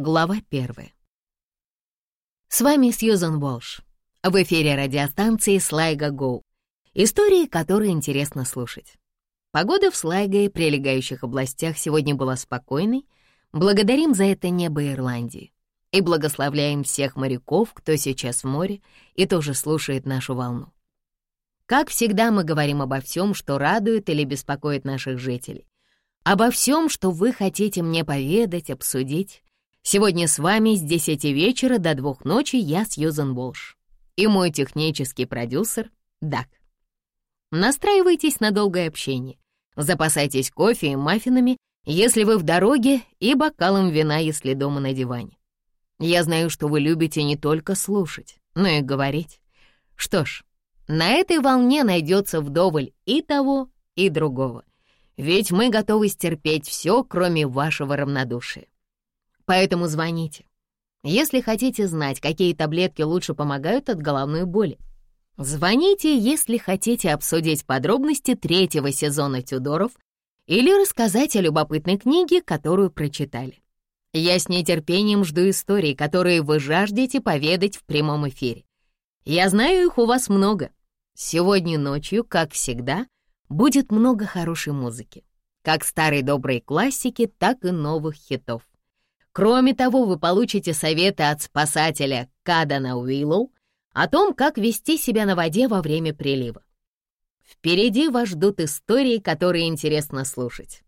Глава первая. С вами Сьюзан Волш. В эфире радиостанции Слайга Гоу. Истории, которые интересно слушать. Погода в Слайго и прилегающих областях сегодня была спокойной. Благодарим за это небо Ирландии. И благословляем всех моряков, кто сейчас в море и тоже слушает нашу волну. Как всегда, мы говорим обо всем, что радует или беспокоит наших жителей. Обо всем, что вы хотите мне поведать, обсудить. Сегодня с вами с 10 вечера до 2 ночи я Сьюзен Волш. И мой технический продюсер — Дак. Настраивайтесь на долгое общение. Запасайтесь кофе и маффинами, если вы в дороге, и бокалом вина, если дома на диване. Я знаю, что вы любите не только слушать, но и говорить. Что ж, на этой волне найдется вдоволь и того, и другого. Ведь мы готовы стерпеть все, кроме вашего равнодушия. Поэтому звоните. Если хотите знать, какие таблетки лучше помогают от головной боли. Звоните, если хотите обсудить подробности третьего сезона «Тюдоров» или рассказать о любопытной книге, которую прочитали. Я с нетерпением жду историй, которые вы жаждете поведать в прямом эфире. Я знаю, их у вас много. Сегодня ночью, как всегда, будет много хорошей музыки. Как старой доброй классики, так и новых хитов. Кроме того, вы получите советы от спасателя Кадана Уиллоу о том, как вести себя на воде во время прилива. Впереди вас ждут истории, которые интересно слушать.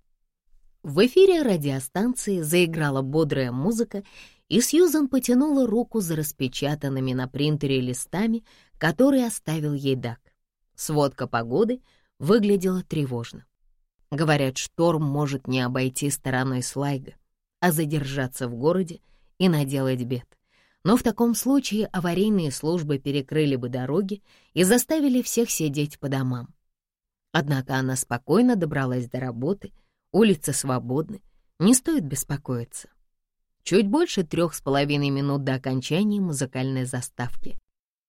В эфире радиостанции заиграла бодрая музыка, и Сьюзан потянула руку за распечатанными на принтере листами, которые оставил ей Дак. Сводка погоды выглядела тревожно. Говорят, шторм может не обойти стороной Слайга а задержаться в городе и наделать бед. Но в таком случае аварийные службы перекрыли бы дороги и заставили всех сидеть по домам. Однако она спокойно добралась до работы, улицы свободны, не стоит беспокоиться. Чуть больше трех с половиной минут до окончания музыкальной заставки.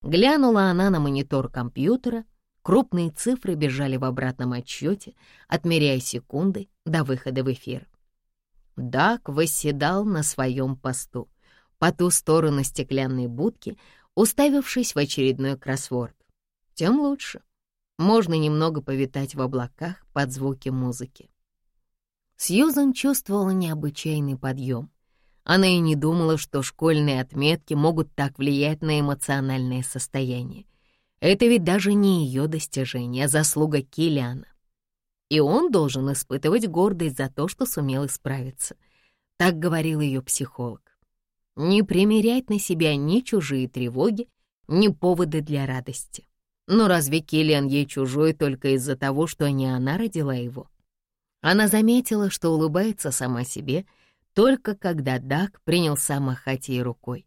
Глянула она на монитор компьютера, крупные цифры бежали в обратном отсчете, отмеряя секунды до выхода в эфир. Дак восседал на своем посту, по ту сторону стеклянной будки, уставившись в очередной кроссворд. Тем лучше. Можно немного повитать в облаках под звуки музыки. Сьюзан чувствовала необычайный подъем. Она и не думала, что школьные отметки могут так влиять на эмоциональное состояние. Это ведь даже не ее достижение, а заслуга Киллиана и он должен испытывать гордость за то, что сумел исправиться. Так говорил ее психолог. Не примерять на себя ни чужие тревоги, ни поводы для радости. Но разве Киллиан ей чужой только из-за того, что не она родила его? Она заметила, что улыбается сама себе, только когда Дак принялся махать ей рукой.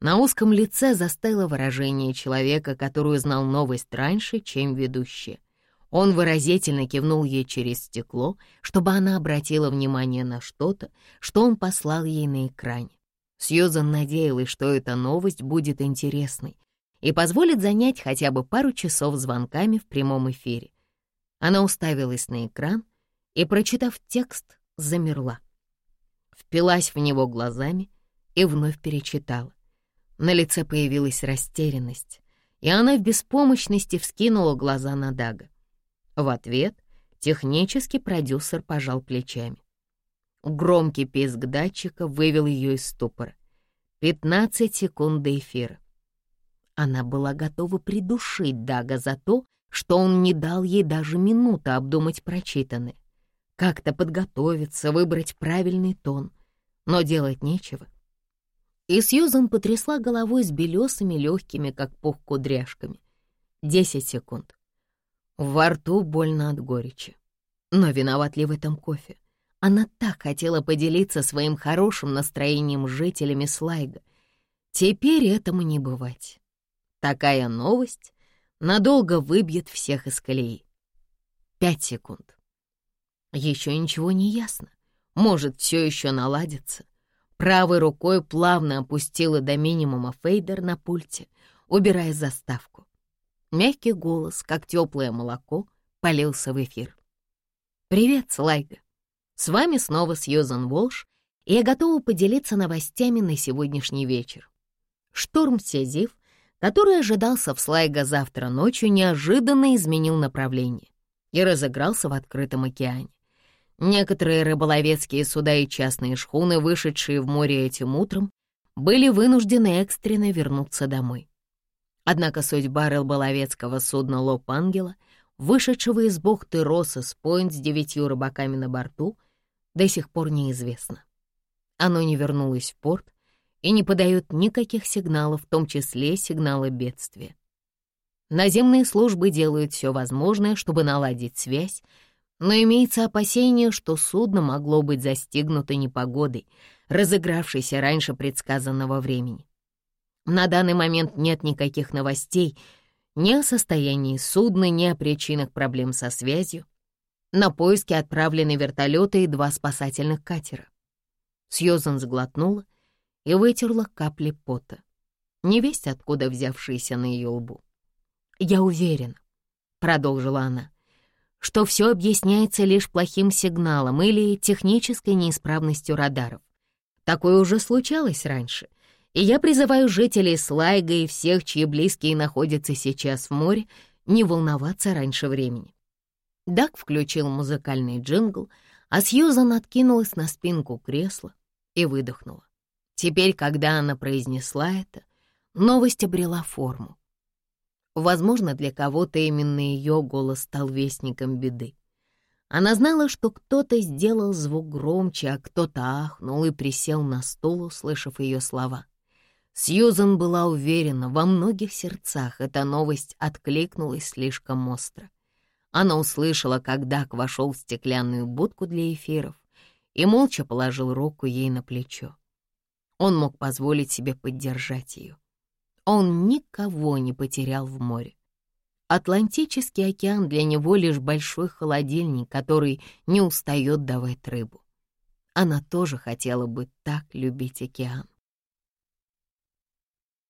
На узком лице застыло выражение человека, который узнал новость раньше, чем ведущая. Он выразительно кивнул ей через стекло, чтобы она обратила внимание на что-то, что он послал ей на экране. Сьюзан надеялась, что эта новость будет интересной и позволит занять хотя бы пару часов звонками в прямом эфире. Она уставилась на экран и, прочитав текст, замерла. Впилась в него глазами и вновь перечитала. На лице появилась растерянность, и она в беспомощности вскинула глаза на Дага. В ответ технический продюсер пожал плечами. Громкий писк датчика вывел ее из ступора. 15 секунд до эфира. Она была готова придушить Дага за то, что он не дал ей даже минуты обдумать прочитанное. Как-то подготовиться, выбрать правильный тон. Но делать нечего. И Сьюзан потрясла головой с белесыми, легкими, как пух, кудряшками. Десять секунд. Во рту больно от горечи. Но виноват ли в этом кофе? Она так хотела поделиться своим хорошим настроением с жителями Слайга. Теперь этому не бывать. Такая новость надолго выбьет всех из колеи. Пять секунд. Еще ничего не ясно. Может, все еще наладится. Правой рукой плавно опустила до минимума фейдер на пульте, убирая заставку. Мягкий голос, как теплое молоко, полился в эфир. «Привет, Слайга! С вами снова Сьюзан Волш, и я готова поделиться новостями на сегодняшний вечер. Шторм Сезив, который ожидался в Слайга завтра ночью, неожиданно изменил направление и разыгрался в открытом океане. Некоторые рыболовецкие суда и частные шхуны, вышедшие в море этим утром, были вынуждены экстренно вернуться домой. Однако судьба рыболовецкого судна «Лоб Ангела», вышедшего из бухты Россос Пойнт с девятью рыбаками на борту, до сих пор неизвестна. Оно не вернулось в порт и не подает никаких сигналов, в том числе сигналы бедствия. Наземные службы делают все возможное, чтобы наладить связь, но имеется опасение, что судно могло быть застигнуто непогодой, разыгравшейся раньше предсказанного времени. На данный момент нет никаких новостей ни о состоянии судна, ни о причинах проблем со связью. На поиски отправлены вертолеты и два спасательных катера. Сьюзан сглотнула и вытерла капли пота, невесть откуда взявшиеся на ее лбу. «Я уверена», — продолжила она, «что все объясняется лишь плохим сигналом или технической неисправностью радаров. Такое уже случалось раньше — и я призываю жителей Слайга и всех, чьи близкие находятся сейчас в море, не волноваться раньше времени. Дак включил музыкальный джингл, а Сьюзан откинулась на спинку кресла и выдохнула. Теперь, когда она произнесла это, новость обрела форму. Возможно, для кого-то именно ее голос стал вестником беды. Она знала, что кто-то сделал звук громче, а кто-то ахнул и присел на стул, услышав ее слова. Сьюзан была уверена, во многих сердцах эта новость откликнулась слишком остро. Она услышала, как Дак вошел в стеклянную будку для эфиров и молча положил руку ей на плечо. Он мог позволить себе поддержать ее. Он никого не потерял в море. Атлантический океан для него лишь большой холодильник, который не устает давать рыбу. Она тоже хотела бы так любить океан.